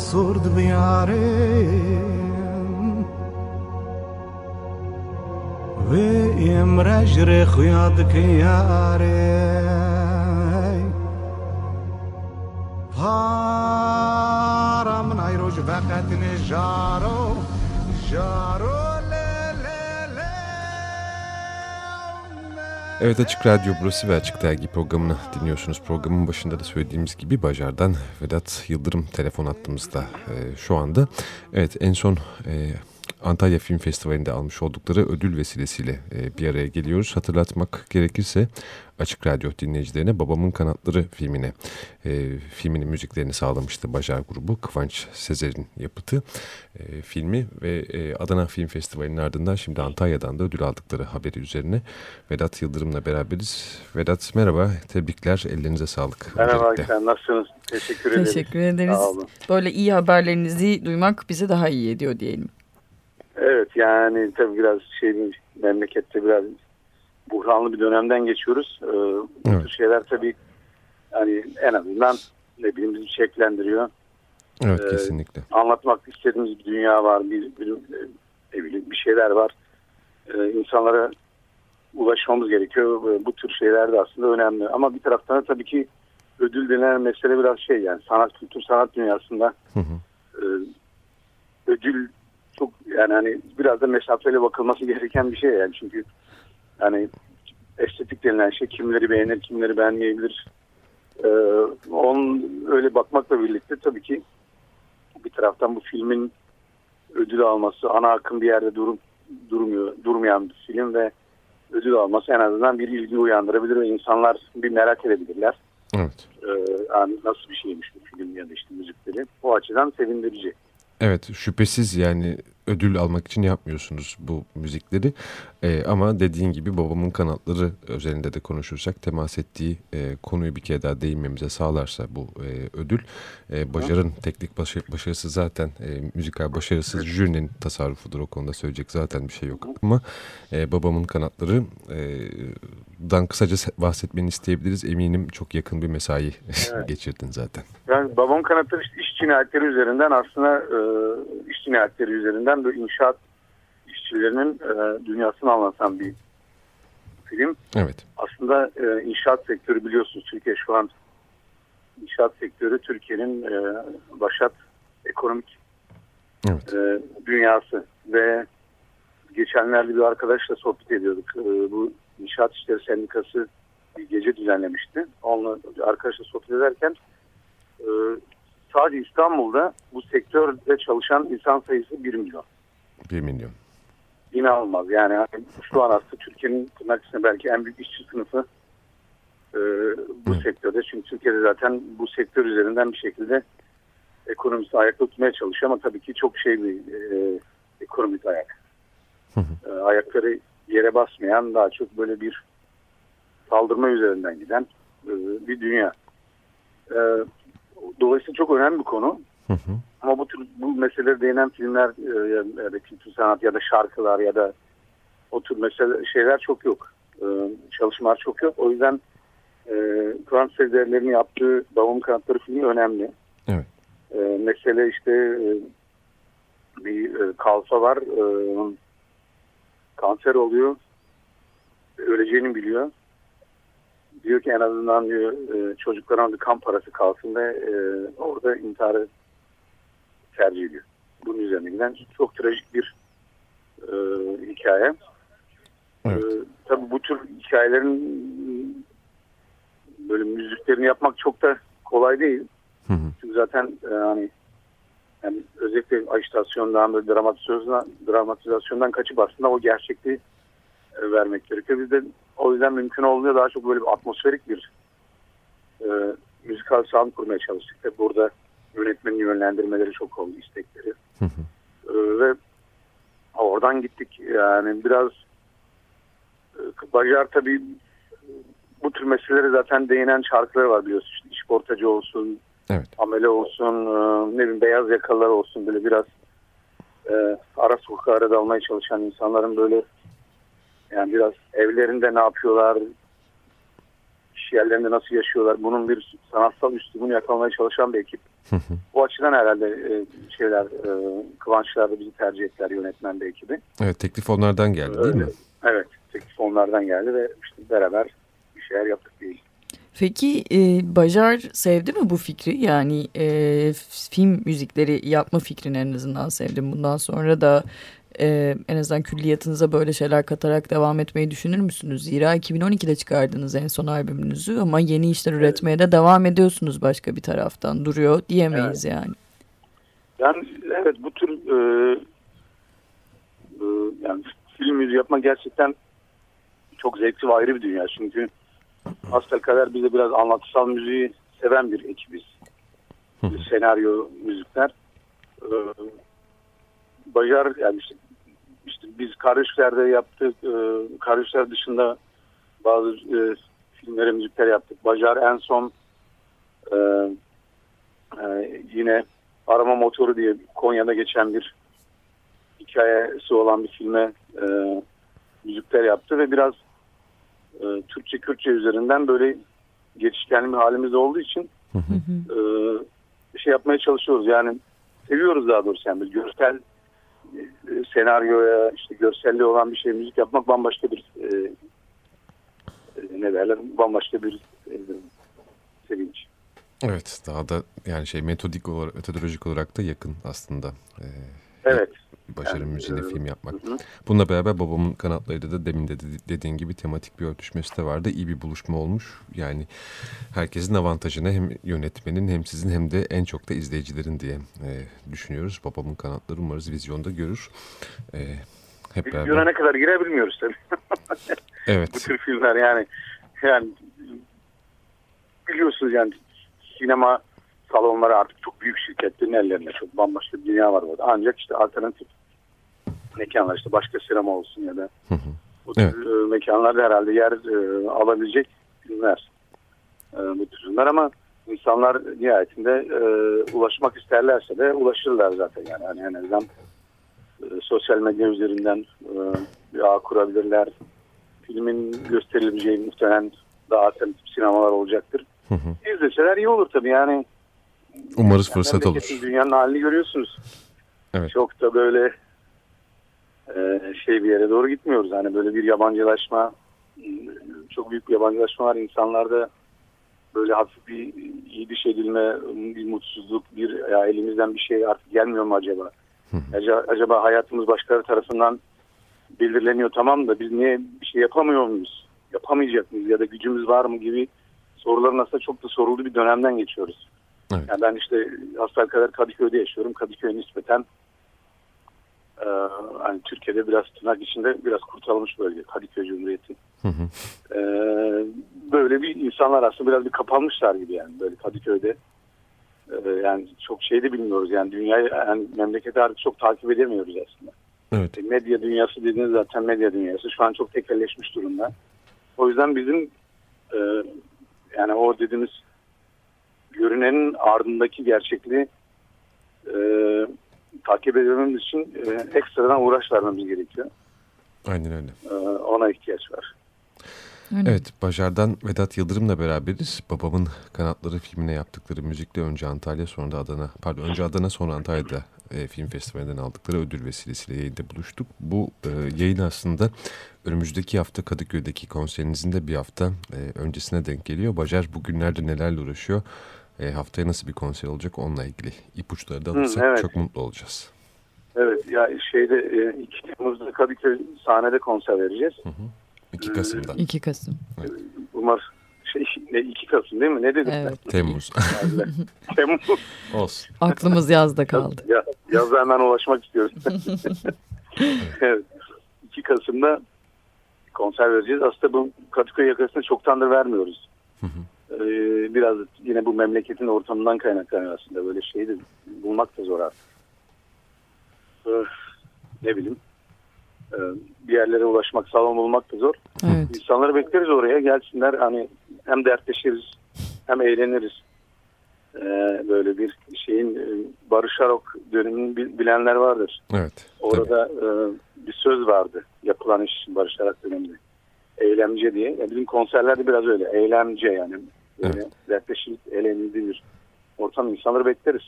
سرد میارم و امرج رخیاد کیاره. پارم نیروج وقت نجارو جارو Evet Açık Radyo burası ve Açık Dergi programını dinliyorsunuz. Programın başında da söylediğimiz gibi Bajar'dan Vedat Yıldırım telefon attığımızda e, şu anda. Evet en son e, Antalya Film Festivali'nde almış oldukları ödül vesilesiyle e, bir araya geliyoruz. Hatırlatmak gerekirse Açık Radyo dinleyicilerine Babamın Kanatları filmine e, filminin müziklerini sağlamıştı Bajar grubu. Kıvanç Sezer'in yapıtı e, filmi ve e, Adana Film Festivali'nin ardından şimdi Antalya'dan da ödül aldıkları haberi üzerine Vedat Yıldırım'la beraberiz. Vedat merhaba, tebrikler, ellerinize sağlık. Merhaba, sen nasılsınız? Teşekkür ederiz. Teşekkür ederiz. Böyle iyi haberlerinizi duymak bizi daha iyi ediyor diyelim. Evet yani tabii biraz şey memlekette biraz buhranlı bir dönemden geçiyoruz. Ee, bu evet. tür şeyler tabii yani en azından ne bileyim bizi şeklendiriyor. Evet ee, kesinlikle. Anlatmak istediğimiz bir dünya var, bir, bir ne bileyim bir şeyler var. Ee, insanlara ulaşmamız gerekiyor. Bu tür şeyler de aslında önemli. Ama bir taraftan da tabii ki ödül denen mesele biraz şey yani sanat kültür sanat dünyasında hı hı. E, ödül yani hani biraz da mesafeli bakılması gereken bir şey yani çünkü yani estetik denilen şey kimleri beğenir kimleri beğenmeyebilir ee, onun öyle bakmakla birlikte tabii ki bir taraftan bu filmin ödül alması ana akım bir yerde durum durmuyor durmayan bir film ve ödül alması en azından bir ilgi uyandırabilir ve insanlar bir merak edebilirler. Evet. Ee, yani nasıl bir şeymiş bu film ya da işte müzikleri. O açıdan sevindirici. Evet şüphesiz yani ödül almak için yapmıyorsunuz bu müzikleri. E, ama dediğin gibi babamın kanatları özelinde de konuşursak temas ettiği e, konuyu bir kere daha değinmemize sağlarsa bu e, ödül. E, Bajar'ın teknik başarı, başarısı zaten e, müzikal başarısız jürinin tasarrufudur o konuda söyleyecek zaten bir şey yok. Ama e, babamın kanatları e, dan kısaca bahsetmeni isteyebiliriz. Eminim çok yakın bir mesai evet. geçirdin zaten. Yani babamın kanatları işte iş cinayetleri üzerinden aslında e, iş cinayetleri üzerinden böyle inşaat işçilerinin e, dünyasını anlatan bir film. Evet. Aslında e, inşaat sektörü biliyorsunuz Türkiye şu an inşaat sektörü Türkiye'nin e, başat ekonomik evet. e, dünyası ve geçenlerde bir arkadaşla sohbet ediyorduk. E, bu İnşaat İşleri Sendikası bir gece düzenlemişti. Onunla arkadaşla sohbet ederken e, sadece İstanbul'da bu sektörde çalışan insan sayısı 1 milyon. 1 milyon. İnanılmaz. Yani, yani şu an aslında Türkiye'nin tırnak içinde belki en büyük işçi sınıfı e, bu Hı. sektörde. Çünkü Türkiye'de zaten bu sektör üzerinden bir şekilde ekonomisi ayakta tutmaya çalışıyor ama tabii ki çok şey bir e, ekonomik ayak. Hı hı. E, ayakları yere basmayan daha çok böyle bir saldırma üzerinden giden e, bir dünya. E, dolayısıyla çok önemli bir konu. Hı hı. Ama bu tür bu meseleleri değinen filmler e, ya da kültür sanat ya da şarkılar ya da o tür mesele şeyler çok yok. E, çalışmalar çok yok. O yüzden e, Kur'an secdelerini yaptığı Babamın Kanatları filmi önemli. Evet. E, mesele işte e, bir e, kalfa var. E, kanser oluyor. Öleceğini biliyor. Diyor ki en azından diyor e, çocuklarına bir kan parası kalsın ve e, orada intiharı tercih ediyor. Bunun üzerine giden çok trajik bir e, hikaye. Evet. E, tabii bu tür hikayelerin böyle müziklerini yapmak çok da kolay değil. Hı hı. Çünkü zaten e, hani yani özellikle ajitasyondan ve dramatizasyondan, dramatizasyondan kaçıp aslında o gerçekliği e, vermek gerekiyor. Biz de o yüzden mümkün olduğunca daha çok böyle bir atmosferik bir e, müzikal sound kurmaya çalıştık. Ve burada yönetmenin yönlendirmeleri çok oldu, istekleri. Hı hı. E, ve oradan gittik. Yani biraz e, Bajar tabii bu tür meseleleri zaten değinen şarkıları var biliyorsun. İşte işportacı olsun, Evet. Amele olsun, e, ne bileyim beyaz yakalılar olsun böyle biraz e, ara sokaklara dalmaya çalışan insanların böyle yani biraz evlerinde ne yapıyorlar, iş yerlerinde nasıl yaşıyorlar bunun bir sanatsal üslubunu yakalamaya çalışan bir ekip. Bu açıdan herhalde e, şeyler e, Kıvançlar da bizi tercih ettiler yönetmen de ekibi. Evet teklif onlardan geldi değil mi? Evet teklif onlardan geldi ve işte beraber bir şeyler yaptık değil. Peki e, Bajar sevdi mi bu fikri? Yani e, film müzikleri yapma fikrini en azından sevdim. Bundan sonra da e, en azından külliyatınıza böyle şeyler katarak devam etmeyi düşünür müsünüz? Zira 2012'de çıkardınız en son albümünüzü ama yeni işler üretmeye de devam ediyorsunuz başka bir taraftan. Duruyor diyemeyiz evet. yani. Yani evet bu tür e, e, yani film müziği yapmak gerçekten çok zevkli ve ayrı bir dünya. Çünkü kadar bize biraz anlatısal müziği seven bir ekibiz. Senaryo müzikler. E, Bajar yani işte biz Kardeşler'de yaptık. E, Kardeşler dışında bazı e, filmlere müzikler yaptık. Bajar en son e, e, yine Arama Motoru diye Konya'da geçen bir hikayesi olan bir filme e, müzikler yaptı ve biraz e, Türkçe Kürtçe üzerinden böyle geçişkenli bir halimiz olduğu için e, şey yapmaya çalışıyoruz. Yani seviyoruz daha doğrusu yani görsel senaryoya işte görselli olan bir şey müzik yapmak bambaşka bir e, e, ne derler bambaşka bir e, sevinç. Evet daha da yani şey metodik olarak metodolojik olarak da yakın aslında. Ee, evet. Başarı yani, müziğinde e, film yapmak. Hı. Bununla beraber babamın kanatları da demin de dediğin gibi tematik bir örtüşmesi de vardı. İyi bir buluşma olmuş. Yani herkesin avantajına hem yönetmenin hem sizin hem de en çok da izleyicilerin diye e, düşünüyoruz. Babamın kanatları umarız vizyonda görür. E, hep Biz beraber. ne kadar girebilmiyoruz tabii. evet. Bu tür filmler yani yani biliyorsunuz yani sinema salonları artık çok büyük şirketlerin ellerinde çok bambaşka bir dünya var orada. Ancak işte alternatif mekanlar işte başka sinema olsun ya da hı hı. bu tür evet. E, mekanlarda herhalde yer e, alabilecek filmler e, bu tür ama insanlar nihayetinde e, ulaşmak isterlerse de ulaşırlar zaten yani hani en azından e, sosyal medya üzerinden e, bir ağ kurabilirler. Filmin gösterilebileceği muhtemelen daha alternatif sinemalar olacaktır. Hı hı. İzleseler iyi olur tabii yani. Umarız yani fırsat olur. Dünyanın halini görüyorsunuz. Evet. Çok da böyle e, şey bir yere doğru gitmiyoruz. Hani böyle bir yabancılaşma çok büyük bir yabancılaşma var insanlarda böyle hafif bir yediş edilme, bir mutsuzluk, bir ya elimizden bir şey artık gelmiyor mu acaba? acaba? Acaba hayatımız başkaları tarafından belirleniyor tamam da biz niye bir şey yapamıyor muyuz? Yapamayacak mıyız ya da gücümüz var mı gibi soruların aslında çok da sorulduğu bir dönemden geçiyoruz. Evet. Yani ben işte kadar Kadıköy'de yaşıyorum. Kadıköy nispeten e, hani Türkiye'de biraz tırnak içinde biraz kurtarılmış bölge Kadıköy Cumhuriyeti. Hı hı. E, böyle bir insanlar aslında biraz bir kapanmışlar gibi yani böyle Kadıköy'de. E, yani çok şey de bilmiyoruz yani dünyayı yani memleketi artık çok takip edemiyoruz aslında. Evet. E, medya dünyası dediğiniz zaten medya dünyası şu an çok tekelleşmiş durumda. O yüzden bizim e, yani o dediğimiz görünenin ardındaki gerçekliği e, takip edebilmemiz için e, ekstradan uğraş vermemiz gerekiyor. Aynen öyle. E, ona ihtiyaç var. Öyle. Evet, Bajar'dan Vedat Yıldırım'la beraberiz. Babamın Kanatları filmine yaptıkları müzikle önce Antalya sonra da Adana, pardon önce Adana sonra Antalya'da e, film festivalinden aldıkları ödül vesilesiyle yayında buluştuk. Bu e, yayın aslında önümüzdeki hafta Kadıköy'deki konserinizin de bir hafta e, öncesine denk geliyor. Bajar bugünlerde nelerle uğraşıyor? E, haftaya nasıl bir konser olacak onunla ilgili ipuçları da alırsak Hı, evet. çok mutlu olacağız. Evet ya şeyde e, 2 Temmuz'da Kadıköy sahnede konser vereceğiz. Hı hı. 2 Kasım'da. 2 Kasım. Evet. Umar şey ne 2 Kasım değil mi? Ne dedim? Evet. Temmuz. Temmuz. Olsun. Aklımız yazda kaldı. Ya, yazda hemen ulaşmak istiyoruz. evet. 2 Kasım'da konser vereceğiz. Aslında bu Kadıköy yakasını çoktandır vermiyoruz. Ee, biraz yine bu memleketin ortamından kaynaklanıyor aslında. Böyle şeyi de bulmak da zor artık. Ee, ne bileyim. Ee, bir yerlere ulaşmak, salon bulmak da zor. Evet. İnsanları bekleriz oraya. Gelsinler hani hem dertleşiriz hem eğleniriz. Ee, böyle bir şeyin e, Barış Arok dönemini bilenler vardır. Evet. Orada e, bir söz vardı yapılan iş Barış Arok döneminde. Eylemce diye. Yani bizim konserlerde biraz öyle. Eylemce yani. Evet. dertleşip eğlenildi bir ortam insanları bekleriz.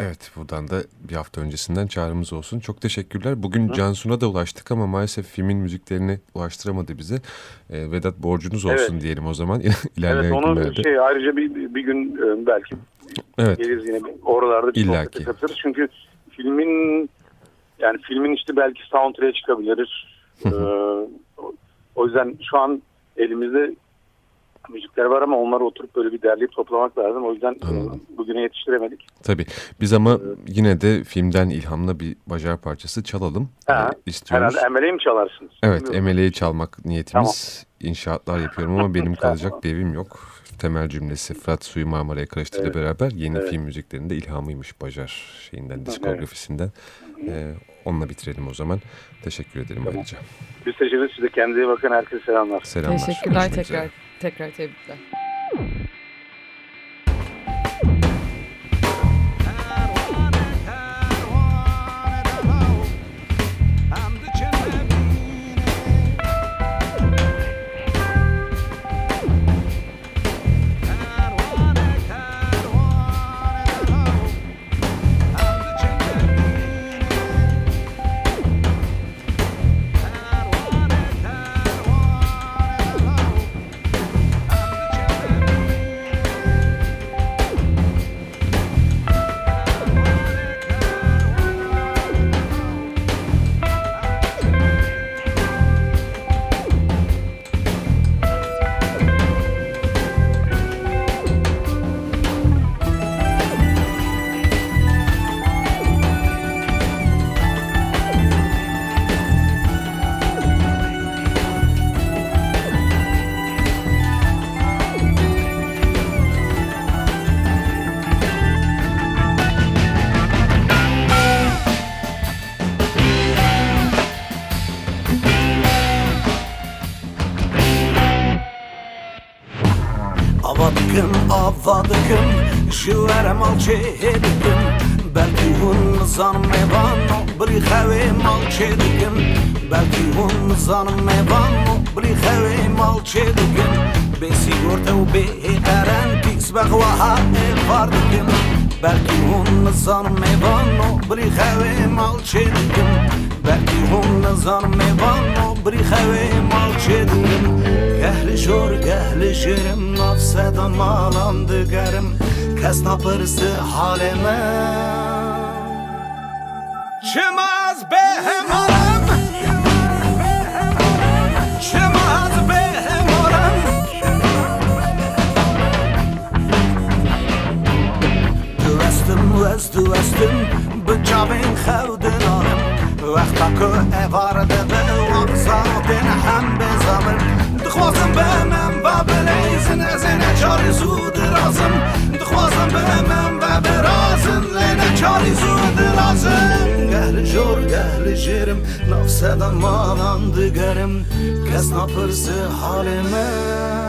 Evet buradan da bir hafta öncesinden çağrımız olsun. Çok teşekkürler. Bugün Hı? Cansu'na da ulaştık ama maalesef filmin müziklerini ulaştıramadı bize. Ee, Vedat borcunuz olsun evet. diyelim o zaman ilerleyen evet, onu günlerde. Şey, ayrıca bir, bir gün e, belki evet. geliriz yine oralarda bir İlla ki. katılırız. Çünkü filmin yani filmin işte belki soundtrack'e çıkabilir. ee, o yüzden şu an elimizde müzikler var ama onları oturup böyle bir derleyip toplamak lazım. O yüzden Anladım. bugüne yetiştiremedik. Tabii. Biz ama evet. yine de filmden ilhamla bir bacar parçası çalalım ha, istiyoruz. Herhalde Emele'yi mi çalarsınız? Evet Emele'yi çalmak niyetimiz. Tamam. İnşaatlar yapıyorum ama benim kalacak bir evim yok. Temel cümlesi Fırat Suyu Marmara'ya karıştığıyla evet. beraber yeni evet. film müziklerinde ilhamıymış Bacar şeyinden, diskografisinden. Evet. Ee, onunla bitirelim o zaman. Teşekkür ederim tamam. ayrıca. Biz teşekkür ederiz. Size kendinize bakın. Herkese selamlar. Selamlar. Teşekkürler tekrar. Tekrar tebrikler. چهدکم بلکی هون زانم میوان بری خوی مال چهدکم بلکی هون زانم میوان بری خوی مال چهدکم به سیگورت و به قرن پیس بخواه فاردکم بلکی هون زانم میوان بری خوی مال چهدکم بلکی هون زانم میوان بری خوی مال چهدکم گهل شور گهل شرم نفسدان مالان دگرم کس نپرسه حال من چه از به همارم چه از به همارم دوستم از دوستم به جاوین خودنانم وقتا که اوارده به وقزادن هم بزامن دخوازم به من و بلیزن از این چاری زود رازم دخوازم به من و برازن لینه چاری زود رازم گهل جور گهل جرم نفسدم مالان دگرم کس نپرسه حال من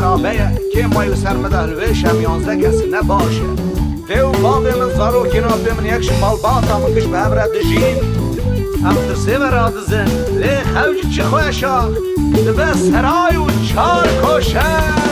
خرابه که مایو سرمده شم یانزده کسی نباشه. دیو بابی من زارو کنا بیمن یکش مال باتا من کش به هبره دجین هم ترسی و دزن لی خوجی چی خوشا دبه سرای و چار کشه